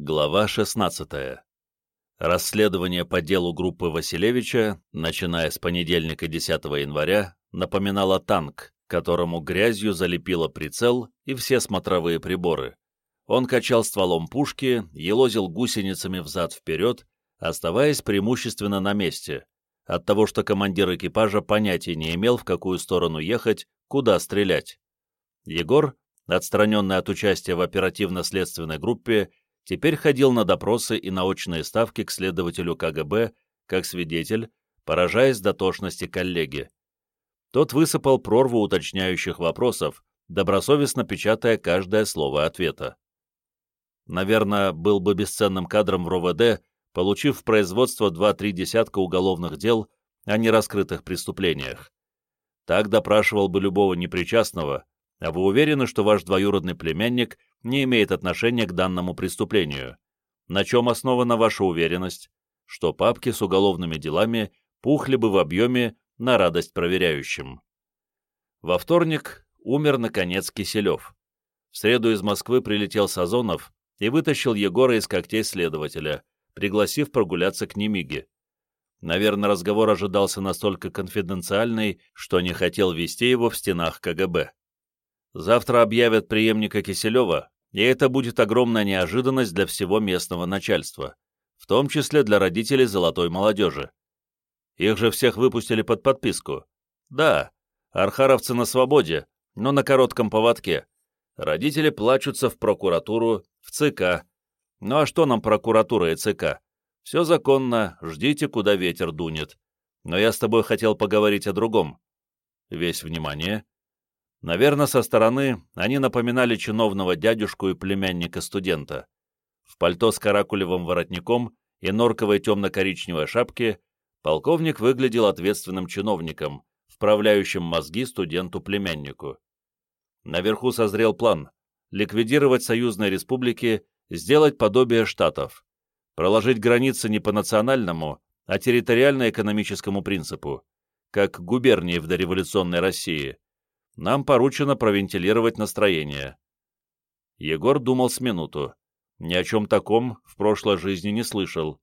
Глава 16. Расследование по делу группы Василевича, начиная с понедельника 10 января, напоминало танк, которому грязью залепило прицел и все смотровые приборы. Он качал стволом пушки, елозил гусеницами взад-вперед, оставаясь преимущественно на месте, от того, что командир экипажа понятия не имел, в какую сторону ехать, куда стрелять. Егор, отстраненный от участия в оперативно-следственной группе, теперь ходил на допросы и научные ставки к следователю КГБ как свидетель, поражаясь дотошности коллеги. Тот высыпал прорву уточняющих вопросов, добросовестно печатая каждое слово ответа. Наверное, был бы бесценным кадром в РОВД, получив в производство 2-3 десятка уголовных дел о нераскрытых преступлениях. Так допрашивал бы любого непричастного, а вы уверены, что ваш двоюродный племянник не имеет отношения к данному преступлению? На чем основана ваша уверенность, что папки с уголовными делами пухли бы в объеме на радость проверяющим? Во вторник умер, наконец, Киселев. В среду из Москвы прилетел Сазонов и вытащил Егора из когтей следователя, пригласив прогуляться к Немиге. Наверное, разговор ожидался настолько конфиденциальный, что не хотел вести его в стенах КГБ. Завтра объявят преемника Киселева, и это будет огромная неожиданность для всего местного начальства, в том числе для родителей золотой молодежи. Их же всех выпустили под подписку. Да, архаровцы на свободе, но на коротком поводке. Родители плачутся в прокуратуру, в ЦК. Ну а что нам прокуратура и ЦК? Все законно, ждите, куда ветер дунет. Но я с тобой хотел поговорить о другом. Весь внимание. Наверное, со стороны они напоминали чиновного дядюшку и племянника студента. В пальто с каракулевым воротником и норковой темно-коричневой шапке полковник выглядел ответственным чиновником, вправляющим мозги студенту-племяннику. Наверху созрел план — ликвидировать союзные республики, сделать подобие штатов, проложить границы не по национальному, а территориально-экономическому принципу, как губернии в дореволюционной России — нам поручено провентилировать настроение. Егор думал с минуту. Ни о чем таком в прошлой жизни не слышал.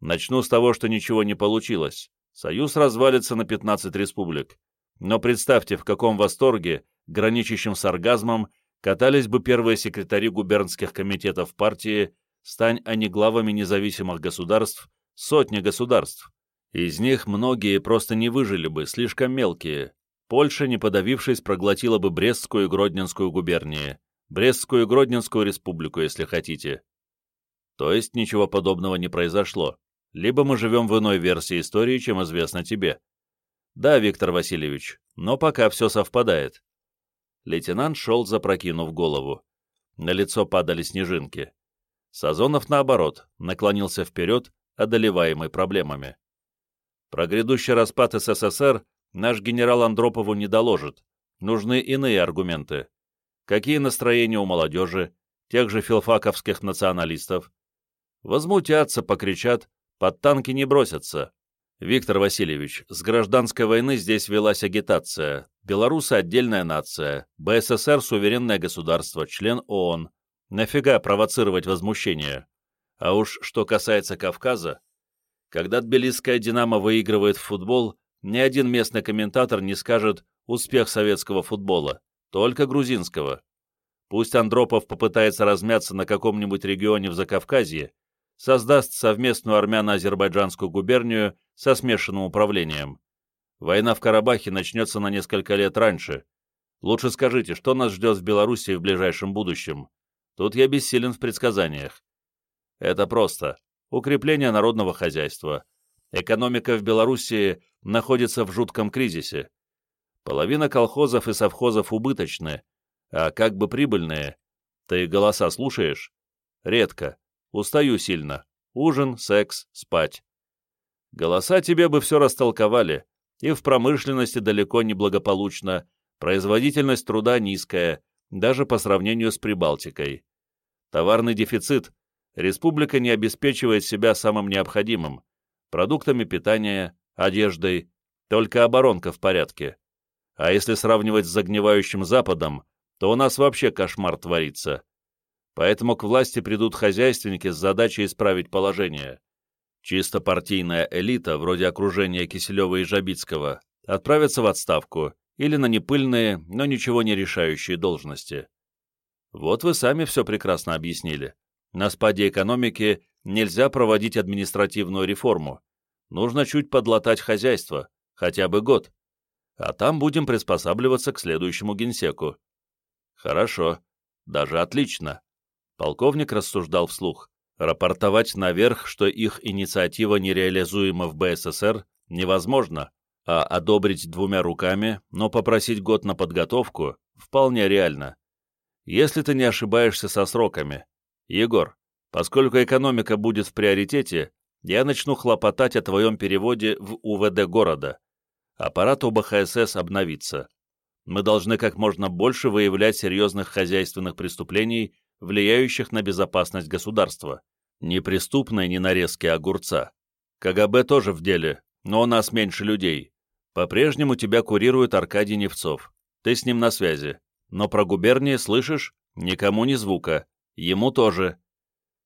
Начну с того, что ничего не получилось. Союз развалится на 15 республик. Но представьте, в каком восторге, граничащем с оргазмом, катались бы первые секретари губернских комитетов партии, стань они главами независимых государств, сотни государств. Из них многие просто не выжили бы, слишком мелкие, Польша, не подавившись, проглотила бы Брестскую и Гродненскую губернии, Брестскую и Гродненскую республику, если хотите. То есть ничего подобного не произошло. Либо мы живем в иной версии истории, чем известно тебе. Да, Виктор Васильевич, но пока все совпадает. Лейтенант шел, запрокинув голову. На лицо падали снежинки. Сазонов, наоборот, наклонился вперед, одолеваемый проблемами. Про грядущий распад СССР Наш генерал Андропову не доложит. Нужны иные аргументы. Какие настроения у молодежи, тех же филфаковских националистов? Возмутятся, покричат, под танки не бросятся. Виктор Васильевич, с гражданской войны здесь велась агитация. Белорусы — отдельная нация, БССР — суверенное государство, член ООН. Нафига провоцировать возмущение? А уж что касается Кавказа, когда тбилисская «Динамо» выигрывает в футбол, ни один местный комментатор не скажет «успех советского футбола», только грузинского. Пусть Андропов попытается размяться на каком-нибудь регионе в Закавказье, создаст совместную армяно-азербайджанскую губернию со смешанным управлением. Война в Карабахе начнется на несколько лет раньше. Лучше скажите, что нас ждет в Белоруссии в ближайшем будущем? Тут я бессилен в предсказаниях. Это просто. Укрепление народного хозяйства. Экономика в Белоруссии находится в жутком кризисе. Половина колхозов и совхозов убыточны, а как бы прибыльные. Ты голоса слушаешь? Редко. Устаю сильно. Ужин, секс, спать. Голоса тебе бы все растолковали, и в промышленности далеко не благополучно, производительность труда низкая, даже по сравнению с Прибалтикой. Товарный дефицит. Республика не обеспечивает себя самым необходимым – продуктами питания, одеждой, только оборонка в порядке. А если сравнивать с загнивающим Западом, то у нас вообще кошмар творится. Поэтому к власти придут хозяйственники с задачей исправить положение. Чисто партийная элита, вроде окружения Киселева и Жабицкого, отправится в отставку или на непыльные, но ничего не решающие должности. Вот вы сами все прекрасно объяснили. На спаде экономики нельзя проводить административную реформу. Нужно чуть подлатать хозяйство, хотя бы год. А там будем приспосабливаться к следующему генсеку. Хорошо, даже отлично. Полковник рассуждал вслух. Рапортовать наверх, что их инициатива нереализуема в БССР, невозможно, а одобрить двумя руками, но попросить год на подготовку, вполне реально. Если ты не ошибаешься со сроками. Егор, поскольку экономика будет в приоритете, я начну хлопотать о твоем переводе в УВД города. Аппарат УБХСС обновится. Мы должны как можно больше выявлять серьезных хозяйственных преступлений, влияющих на безопасность государства. Неприступной не нарезки огурца. КГБ тоже в деле, но у нас меньше людей. По-прежнему тебя курирует Аркадий Невцов. Ты с ним на связи. Но про губернии слышишь? Никому ни звука. Ему тоже.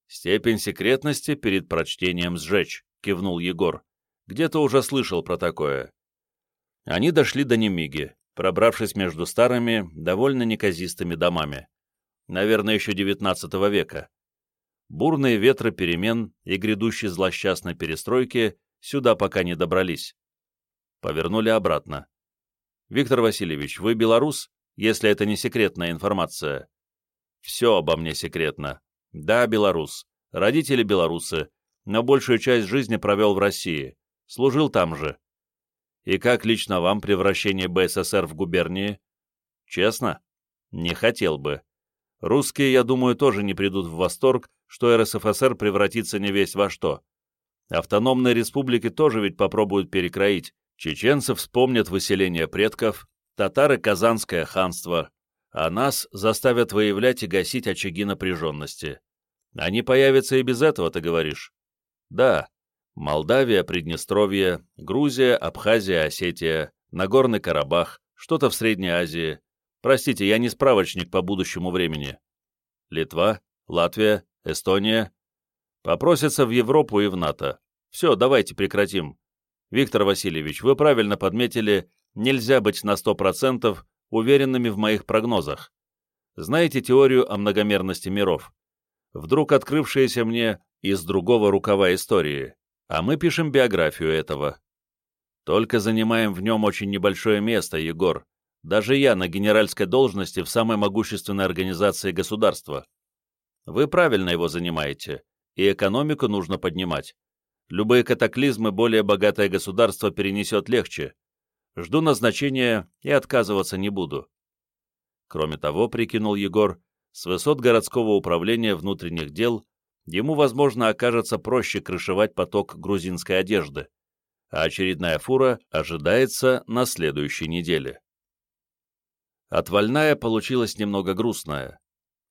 Степень секретности перед прочтением сжечь, кивнул Егор. Где-то уже слышал про такое. Они дошли до Немиги, пробравшись между старыми, довольно неказистыми домами. Наверное, еще XIX века. Бурные ветры перемен и грядущей злосчастной перестройки сюда пока не добрались. Повернули обратно. «Виктор Васильевич, вы белорус, если это не секретная информация?» «Все обо мне секретно. Да, белорус. Родители белорусы, но большую часть жизни провел в России. Служил там же. И как лично вам превращение БССР в губернии? Честно? Не хотел бы. Русские, я думаю, тоже не придут в восторг, что РСФСР превратится не весь во что. Автономные республики тоже ведь попробуют перекроить. Чеченцы вспомнят выселение предков, татары — Казанское ханство, а нас заставят выявлять и гасить очаги напряженности. Они появятся и без этого, ты говоришь? Да, Молдавия, Приднестровье, Грузия, Абхазия, Осетия, Нагорный Карабах, что-то в Средней Азии. Простите, я не справочник по будущему времени. Литва, Латвия, Эстония. Попросятся в Европу и в НАТО. Все, давайте прекратим. Виктор Васильевич, вы правильно подметили, нельзя быть на 100% уверенными в моих прогнозах. Знаете теорию о многомерности миров? Вдруг открывшаяся мне из другого рукава истории а мы пишем биографию этого. Только занимаем в нем очень небольшое место, Егор. Даже я на генеральской должности в самой могущественной организации государства. Вы правильно его занимаете, и экономику нужно поднимать. Любые катаклизмы более богатое государство перенесет легче. Жду назначения и отказываться не буду. Кроме того, прикинул Егор, с высот городского управления внутренних дел ему, возможно, окажется проще крышевать поток грузинской одежды, а очередная фура ожидается на следующей неделе. Отвальная получилась немного грустная.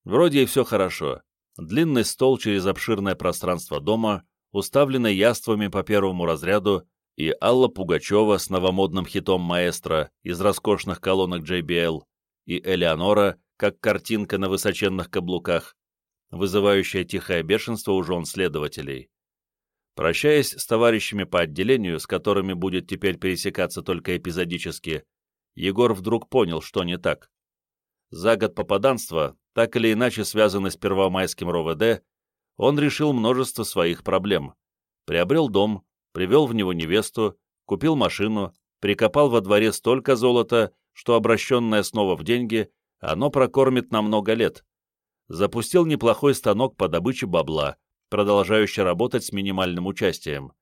Вроде и все хорошо. Длинный стол через обширное пространство дома, уставленный яствами по первому разряду, и Алла Пугачева с новомодным хитом маэстро из роскошных колонок JBL, и Элеонора, как картинка на высоченных каблуках, вызывающая тихое бешенство у жен следователей. Прощаясь с товарищами по отделению, с которыми будет теперь пересекаться только эпизодически, Егор вдруг понял, что не так. За год попаданства, так или иначе связанный с Первомайским РОВД, он решил множество своих проблем. Приобрел дом, привел в него невесту, купил машину, прикопал во дворе столько золота, что обращенное снова в деньги, оно прокормит на много лет запустил неплохой станок по добыче бабла, продолжающий работать с минимальным участием.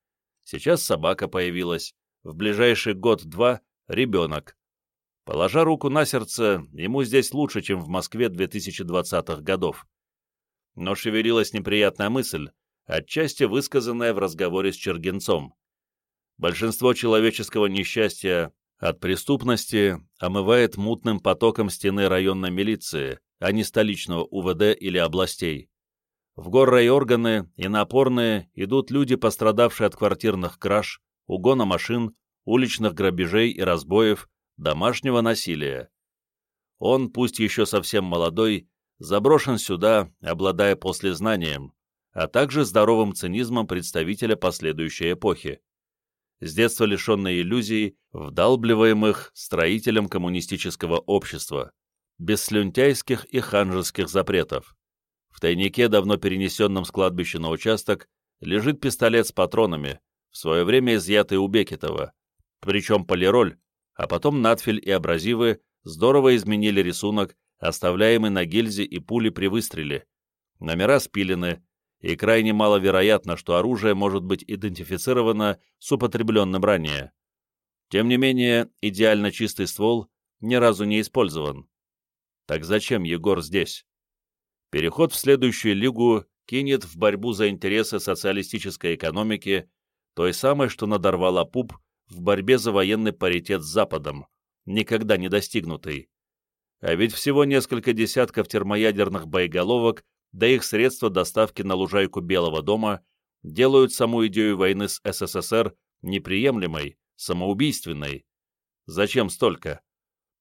Сейчас собака появилась, в ближайший год-два — ребенок. Положа руку на сердце, ему здесь лучше, чем в Москве 2020-х годов. Но шевелилась неприятная мысль, отчасти высказанная в разговоре с Чергенцом. Большинство человеческого несчастья от преступности омывает мутным потоком стены районной милиции, а не столичного УВД или областей. В горрайорганы и на опорные идут люди, пострадавшие от квартирных краж, угона машин, уличных грабежей и разбоев, домашнего насилия. Он, пусть еще совсем молодой, заброшен сюда, обладая послезнанием, а также здоровым цинизмом представителя последующей эпохи. С детства лишенный иллюзий, вдалбливаемых строителем коммунистического общества, без слюнтяйских и ханжеских запретов. В тайнике, давно перенесенном с кладбища на участок, лежит пистолет с патронами, в свое время изъятый у Бекетова, причем полироль, а потом надфиль и абразивы здорово изменили рисунок, оставляемый на гильзе и пули при выстреле. Номера спилены, и крайне маловероятно, что оружие может быть идентифицировано с употребленным ранее. Тем не менее, идеально чистый ствол ни разу не использован. Так зачем Егор здесь? Переход в следующую лигу кинет в борьбу за интересы социалистической экономики, той самой, что надорвала пуп в борьбе за военный паритет с Западом, никогда не достигнутый. А ведь всего несколько десятков термоядерных боеголовок, да их средства доставки на лужайку Белого дома делают саму идею войны с СССР неприемлемой, самоубийственной. Зачем столько?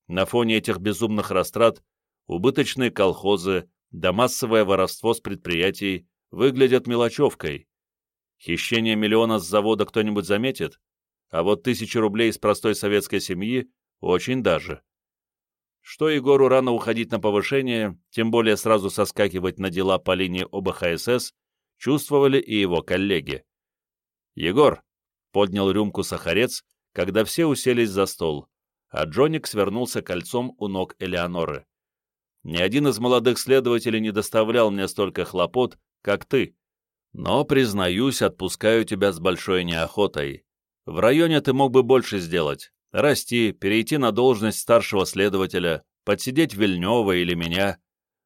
На фоне этих безумных растрат убыточные колхозы, да массовое воровство с предприятий выглядят мелочевкой. Хищение миллиона с завода кто-нибудь заметит, а вот тысячи рублей из простой советской семьи очень даже. Что Егору рано уходить на повышение, тем более сразу соскакивать на дела по линии ОБХСС, чувствовали и его коллеги. «Егор!» — поднял рюмку сахарец, когда все уселись за стол, а Джоник свернулся кольцом у ног Элеоноры. Ни один из молодых следователей не доставлял мне столько хлопот, как ты. Но, признаюсь, отпускаю тебя с большой неохотой. В районе ты мог бы больше сделать. Расти, перейти на должность старшего следователя, подсидеть Вильнева или меня.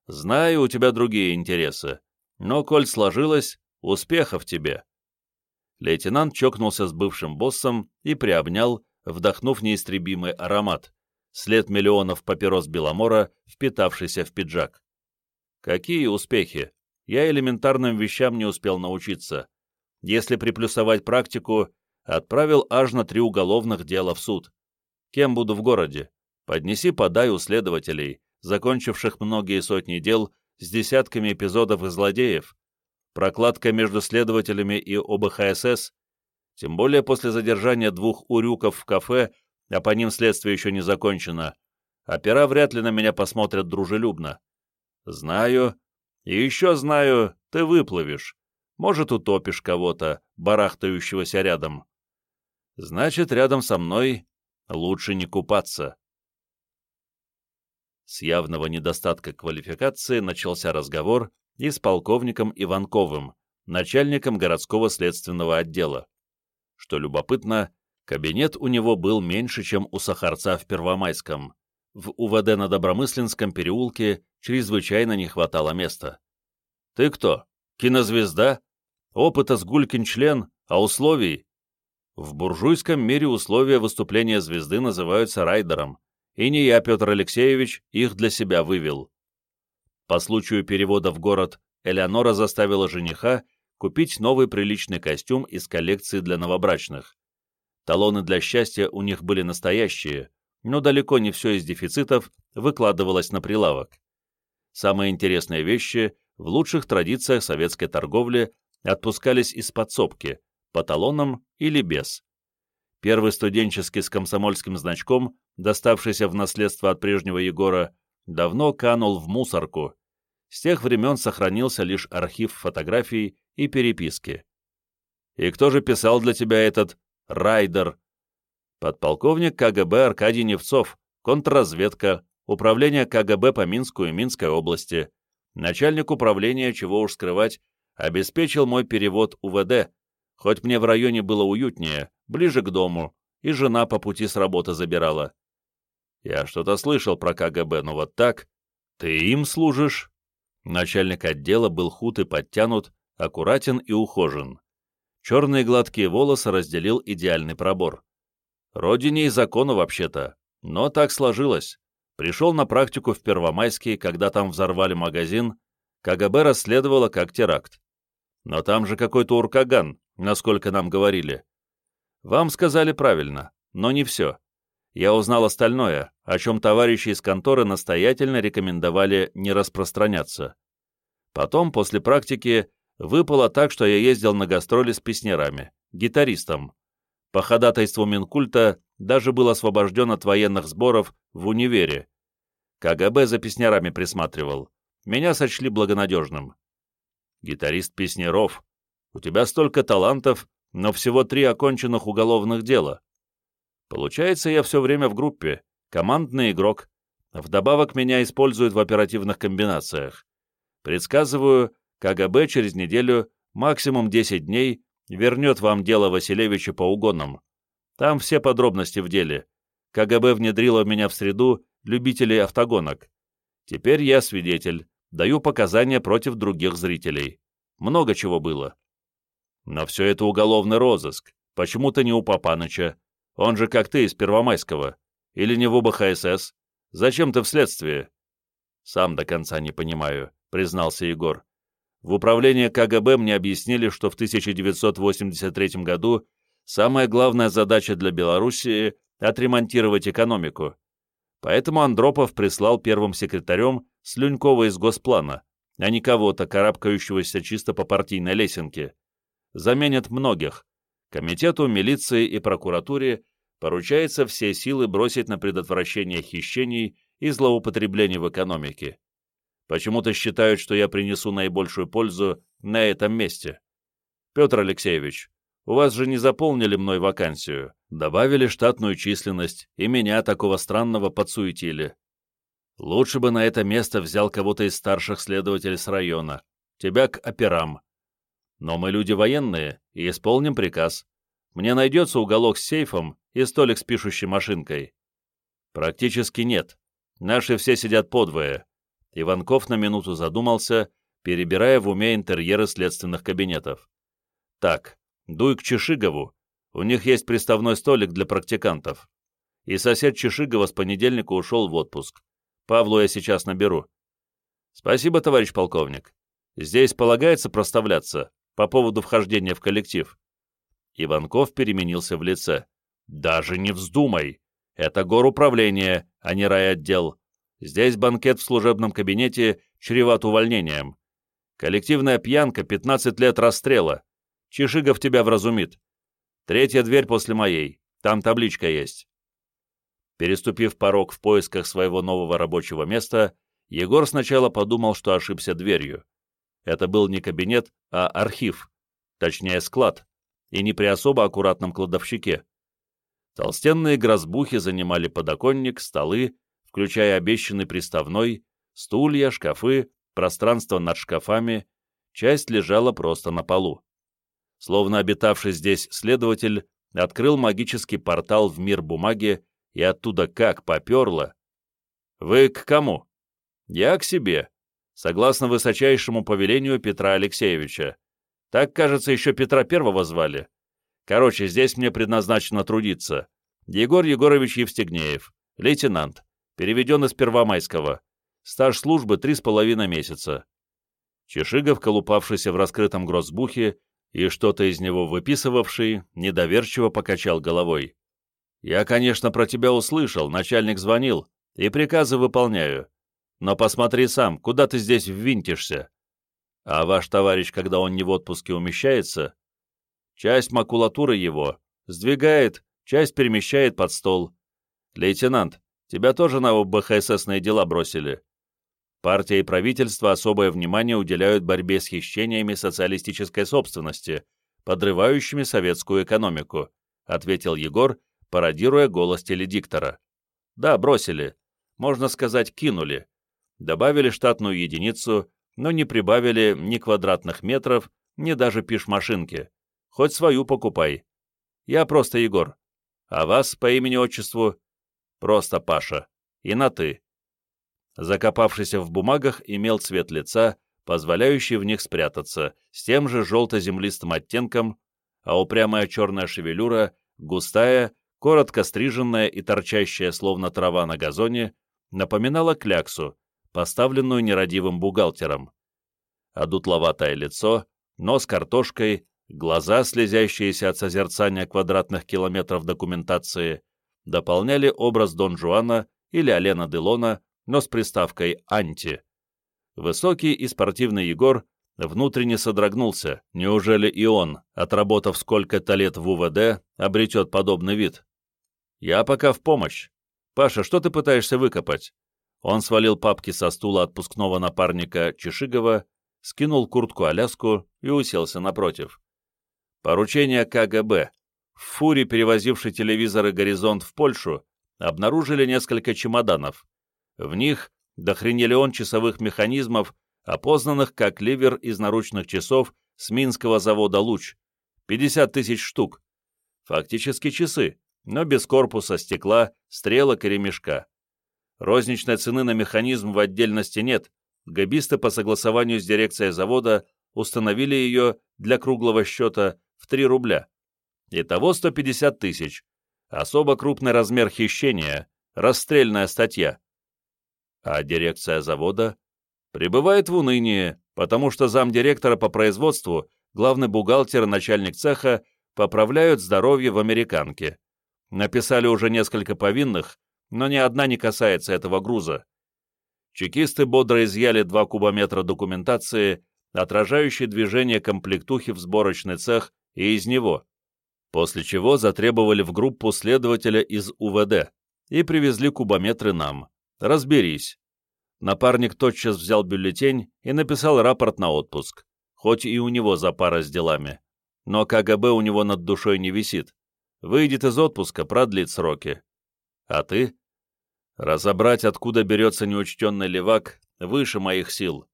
Знаю, у тебя другие интересы. Но, коль сложилось, успехов тебе. Лейтенант чокнулся с бывшим боссом и приобнял, вдохнув неистребимый аромат след миллионов папирос Беломора, впитавшийся в пиджак. Какие успехи? Я элементарным вещам не успел научиться. Если приплюсовать практику, отправил аж на три уголовных дела в суд. Кем буду в городе? Поднеси-подай у следователей, закончивших многие сотни дел с десятками эпизодов и злодеев. Прокладка между следователями и ОБХСС, тем более после задержания двух урюков в кафе а по ним следствие еще не закончено, опера вряд ли на меня посмотрят дружелюбно. Знаю, и еще знаю, ты выплывешь. Может, утопишь кого-то, барахтающегося рядом. Значит, рядом со мной лучше не купаться. С явного недостатка квалификации начался разговор и с полковником Иванковым, начальником городского следственного отдела. Что любопытно, Кабинет у него был меньше, чем у Сахарца в Первомайском. В УВД на Добромысленском переулке чрезвычайно не хватало места. «Ты кто? Кинозвезда? Опыта с Гулькин член, а условий?» В буржуйском мире условия выступления звезды называются райдером, и не я, Петр Алексеевич, их для себя вывел. По случаю перевода в город Элеонора заставила жениха купить новый приличный костюм из коллекции для новобрачных. Талоны для счастья у них были настоящие, но далеко не все из дефицитов выкладывалось на прилавок. Самые интересные вещи в лучших традициях советской торговли отпускались из подсобки, по талонам или без. Первый студенческий с комсомольским значком, доставшийся в наследство от прежнего Егора, давно канул в мусорку. С тех времен сохранился лишь архив фотографий и переписки. «И кто же писал для тебя этот Райдер. Подполковник КГБ Аркадий Невцов, контрразведка, управление КГБ по Минску и Минской области. Начальник управления, чего уж скрывать, обеспечил мой перевод УВД, хоть мне в районе было уютнее, ближе к дому, и жена по пути с работы забирала. Я что-то слышал про КГБ, но вот так. Ты им служишь? Начальник отдела был худ и подтянут, аккуратен и ухожен. Черные гладкие волосы разделил идеальный пробор. Родине и закону вообще-то, но так сложилось. Пришел на практику в Первомайский, когда там взорвали магазин, КГБ расследовало как теракт. Но там же какой-то уркаган, насколько нам говорили. Вам сказали правильно, но не все. я узнал остальное, о чем товарищи из конторы настоятельно рекомендовали не распространяться. Потом, после практики, выпало так, что я ездил на гастроли с песнярами, гитаристом. По ходатайству Минкульта даже был освобожден от военных сборов в универе. КГБ за песнярами присматривал. Меня сочли благонадежным. Гитарист Песняров, у тебя столько талантов, но всего три оконченных уголовных дела. Получается, я все время в группе, командный игрок. Вдобавок меня используют в оперативных комбинациях. Предсказываю, КГБ через неделю, максимум 10 дней, вернет вам дело Василевича по угонам. Там все подробности в деле. КГБ внедрило меня в среду любителей автогонок. Теперь я свидетель, даю показания против других зрителей. Много чего было. Но все это уголовный розыск. Почему-то не у Папаныча, он же как ты из Первомайского. Или не в УБХСС. Зачем ты в следствии?» «Сам до конца не понимаю», — признался Егор. «В управлении КГБ мне объяснили, что в 1983 году самая главная задача для Белоруссии — отремонтировать экономику. Поэтому Андропов прислал первым секретарем Слюнькова из Госплана, а не кого-то, карабкающегося чисто по партийной лесенке. Заменят многих, Комитету, милиции и прокуратуре поручается все силы бросить на предотвращение хищений и злоупотреблений в экономике. Почему-то считают, что я принесу наибольшую пользу на этом месте. Петр Алексеевич, у вас же не заполнили мной вакансию, добавили штатную численность, и меня такого странного подсуетили. Лучше бы на это место взял кого-то из старших следователей с района, тебя к операм. Но мы люди военные и исполним приказ. Мне найдется уголок с сейфом и столик с пишущей машинкой. Практически нет. Наши все сидят подвое. Иванков на минуту задумался, перебирая в уме интерьеры следственных кабинетов. Так, дуй к Чешигову. У них есть приставной столик для практикантов. И сосед Чешигова с понедельника ушел в отпуск. Павлу я сейчас наберу. Спасибо, товарищ полковник. Здесь полагается проставляться по поводу вхождения в коллектив. Иванков переменился в лице. «Даже не вздумай! Это горуправление, а не райотдел. Здесь банкет в служебном кабинете чреват увольнением. Коллективная пьянка, 15 лет расстрела. Чешигов тебя вразумит. Третья дверь после моей. Там табличка есть». Переступив порог в поисках своего нового рабочего места, Егор сначала подумал, что ошибся дверью. Это был не кабинет, а архив, точнее склад, и не при особо аккуратном кладовщике. Толстенные грозбухи занимали подоконник, столы, включая обещанный приставной, стулья, шкафы, пространство над шкафами, часть лежала просто на полу. Словно обитавший здесь следователь открыл магический портал в мир бумаги, и оттуда как поперло. «Вы к кому?» «Я к себе», согласно высочайшему повелению Петра Алексеевича. Так, кажется, еще Петра Первого звали. Короче, здесь мне предназначено трудиться. Егор Егорович Евстигнеев, лейтенант, переведен из Первомайского. Стаж службы три с половиной месяца. Чешигов, колупавшийся в раскрытом грозбухе и что-то из него выписывавший, недоверчиво покачал головой. «Я, конечно, про тебя услышал, начальник звонил, и приказы выполняю. Но посмотри сам, куда ты здесь ввинтишься? А ваш товарищ, когда он не в отпуске умещается, часть макулатуры его сдвигает, часть перемещает под стол. Лейтенант, тебя тоже на ОБХССные дела бросили. Партия и правительство особое внимание уделяют борьбе с хищениями социалистической собственности, подрывающими советскую экономику, ответил Егор, пародируя голос теледиктора. Да, бросили. Можно сказать, кинули добавили штатную единицу, но не прибавили ни квадратных метров, ни даже пиш-машинки. Хоть свою покупай. Я просто Егор. А вас по имени-отчеству просто Паша. И на «ты». Закопавшийся в бумагах имел цвет лица, позволяющий в них спрятаться, с тем же желто-землистым оттенком, а упрямая черная шевелюра, густая, коротко стриженная и торчащая, словно трава на газоне, напоминала кляксу, поставленную нерадивым бухгалтером. А дутловатое лицо, нос картошкой, глаза, слезящиеся от созерцания квадратных километров документации, дополняли образ Дон Жуана или Алена Делона, но с приставкой «анти». Высокий и спортивный Егор внутренне содрогнулся. Неужели и он, отработав сколько-то лет в УВД, обретет подобный вид? «Я пока в помощь. Паша, что ты пытаешься выкопать?» Он свалил папки со стула отпускного напарника Чешигова, скинул куртку-аляску и уселся напротив. Поручение КГБ. В фуре, перевозившей телевизоры «Горизонт» в Польшу, обнаружили несколько чемоданов. В них дохренелион часовых механизмов, опознанных как ливер из наручных часов с Минского завода «Луч». 50 тысяч штук. Фактически часы, но без корпуса, стекла, стрелок и ремешка. Розничной цены на механизм в отдельности нет, габисты по согласованию с дирекцией завода установили ее для круглого счета в 3 рубля. Итого 150 тысяч. Особо крупный размер хищения, расстрельная статья. А дирекция завода пребывает в унынии, потому что замдиректора по производству, главный бухгалтер и начальник цеха поправляют здоровье в американке. Написали уже несколько повинных, но ни одна не касается этого груза. Чекисты бодро изъяли два кубометра документации, отражающей движение комплектухи в сборочный цех и из него, после чего затребовали в группу следователя из УВД и привезли кубометры нам. Разберись. Напарник тотчас взял бюллетень и написал рапорт на отпуск, хоть и у него запара с делами. Но КГБ у него над душой не висит. Выйдет из отпуска, продлит сроки. А ты? Разобрать, откуда берется неучтенный левак, выше моих сил.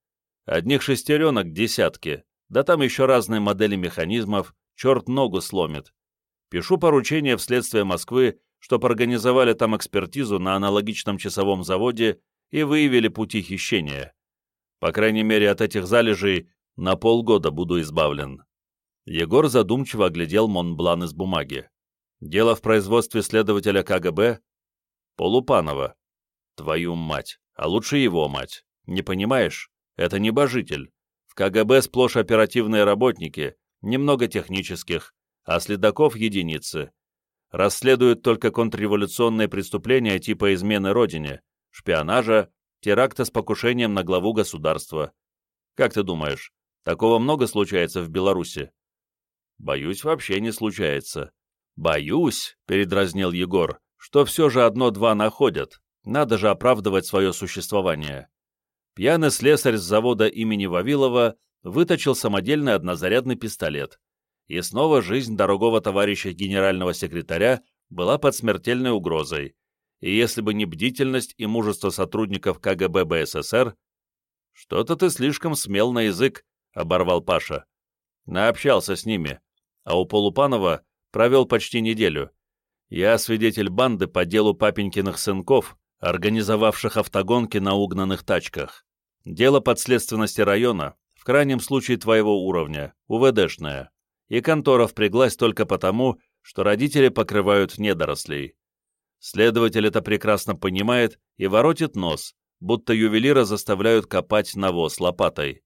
Одних шестеренок десятки, да там еще разные модели механизмов, черт ногу сломит. Пишу поручение в следствие Москвы, чтоб организовали там экспертизу на аналогичном часовом заводе и выявили пути хищения. По крайней мере, от этих залежей на полгода буду избавлен. Егор задумчиво оглядел Монблан из бумаги. Дело в производстве следователя КГБ Полупанова. Твою мать, а лучше его мать. Не понимаешь? Это небожитель. В КГБ сплошь оперативные работники, немного технических, а следаков единицы. Расследуют только контрреволюционные преступления типа измены родине, шпионажа, теракта с покушением на главу государства. Как ты думаешь, такого много случается в Беларуси? Боюсь, вообще не случается. Боюсь, передразнил Егор, что все же одно-два находят. Надо же оправдывать свое существование. Пьяный слесарь с завода имени Вавилова выточил самодельный однозарядный пистолет. И снова жизнь дорогого товарища генерального секретаря была под смертельной угрозой. И если бы не бдительность и мужество сотрудников КГБ БССР... «Что-то ты слишком смел на язык», — оборвал Паша. Наобщался с ними, а у Полупанова провел почти неделю. Я свидетель банды по делу папенькиных сынков, организовавших автогонки на угнанных тачках. Дело подследственности района, в крайнем случае твоего уровня, УВДшное, и контора впряглась только потому, что родители покрывают недорослей. Следователь это прекрасно понимает и воротит нос, будто ювелира заставляют копать навоз лопатой.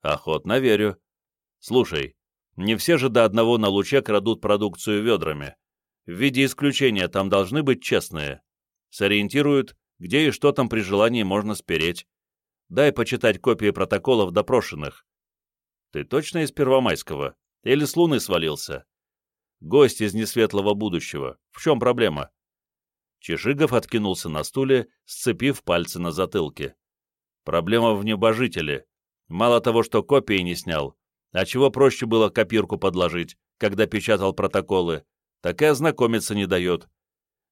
Охотно верю. Слушай, не все же до одного на луче крадут продукцию ведрами. В виде исключения там должны быть честные. Сориентируют, где и что там при желании можно спереть. Дай почитать копии протоколов допрошенных. Ты точно из Первомайского? Или с Луны свалился? Гость из несветлого будущего. В чем проблема? Чешигов откинулся на стуле, сцепив пальцы на затылке. Проблема в небожителе. Мало того, что копии не снял, а чего проще было копирку подложить, когда печатал протоколы, так и ознакомиться не дает.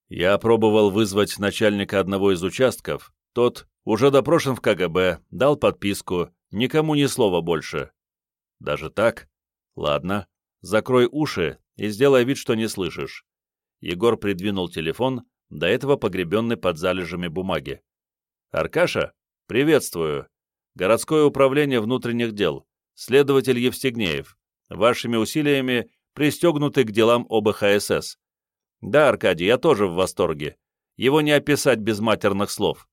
Я пробовал вызвать начальника одного из участков, тот уже допрошен в КГБ, дал подписку, никому ни слова больше. Даже так? Ладно, закрой уши и сделай вид, что не слышишь. Егор придвинул телефон, до этого погребенный под залежами бумаги. «Аркаша, приветствую. Городское управление внутренних дел. Следователь Евстигнеев. Вашими усилиями пристегнуты к делам ОБХСС. Да, Аркадий, я тоже в восторге. Его не описать без матерных слов.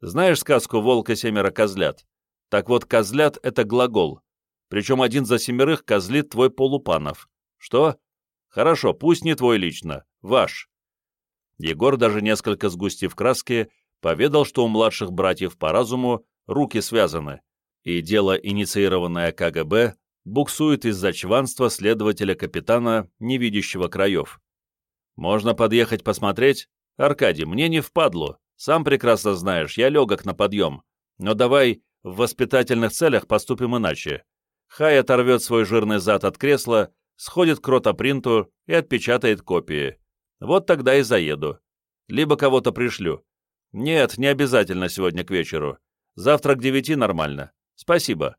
Знаешь сказку «Волк и семеро козлят»? Так вот, козлят — это глагол. Причем один за семерых козлит твой Полупанов. Что? Хорошо, пусть не твой лично, ваш. Егор, даже несколько сгустив краски, поведал, что у младших братьев по разуму руки связаны, и дело, инициированное КГБ, буксует из-за чванства следователя-капитана, не видящего краев. «Можно подъехать посмотреть? Аркадий, мне не впадло. Сам прекрасно знаешь, я легок на подъем. Но давай в воспитательных целях поступим иначе. Хай оторвет свой жирный зад от кресла, сходит к ротопринту и отпечатает копии. Вот тогда и заеду. Либо кого-то пришлю. Нет, не обязательно сегодня к вечеру. Завтра к девяти нормально. Спасибо.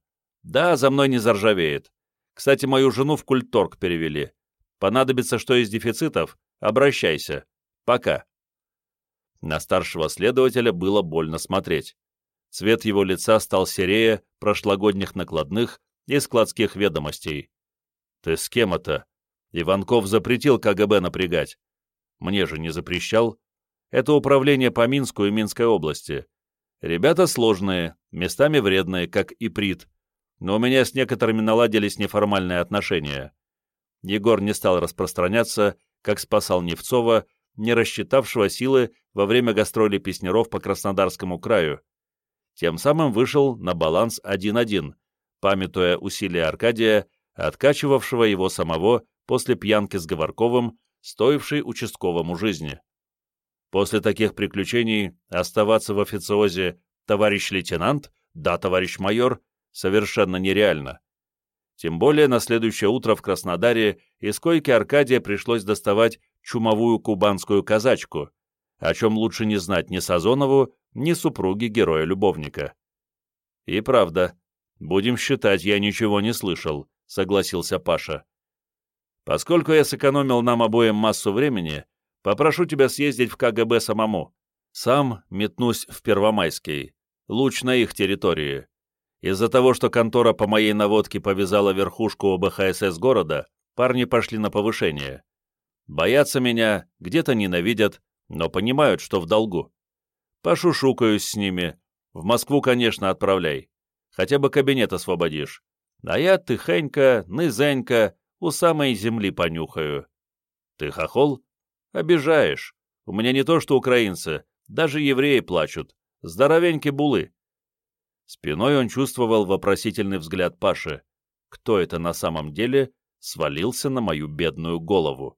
Да, за мной не заржавеет. Кстати, мою жену в культторг перевели. Понадобится что из дефицитов, обращайся. Пока. На старшего следователя было больно смотреть. Цвет его лица стал серее прошлогодних накладных и складских ведомостей. «Ты с кем это?» Иванков запретил КГБ напрягать. Мне же не запрещал. Это управление по Минску и Минской области. Ребята сложные, местами вредные, как и Прит, но у меня с некоторыми наладились неформальные отношения. Егор не стал распространяться, как спасал Невцова, не рассчитавшего силы во время гастролей песнеров по Краснодарскому краю. Тем самым вышел на баланс 1-1, памятуя усилия Аркадия, откачивавшего его самого после пьянки с Говорковым, стоившей участковому жизни. После таких приключений оставаться в официозе «товарищ лейтенант», «да, товарищ майор» совершенно нереально. Тем более на следующее утро в Краснодаре из койки Аркадия пришлось доставать чумовую кубанскую казачку, о чем лучше не знать ни Сазонову, ни супруге героя-любовника. И правда, будем считать, я ничего не слышал, согласился Паша. Поскольку я сэкономил нам обоим массу времени, попрошу тебя съездить в КГБ самому. Сам метнусь в Первомайский. Луч на их территории. Из-за того, что контора по моей наводке повязала верхушку ОБХСС города, парни пошли на повышение. Боятся меня, где-то ненавидят, но понимают, что в долгу. Пошушукаюсь с ними. В Москву, конечно, отправляй. Хотя бы кабинет освободишь. А я тихенько, нызенько, у самой земли понюхаю. Ты хохол? Обижаешь. У меня не то что украинцы, даже евреи плачут. Здоровеньки булы. Спиной он чувствовал вопросительный взгляд Паши. Кто это на самом деле свалился на мою бедную голову?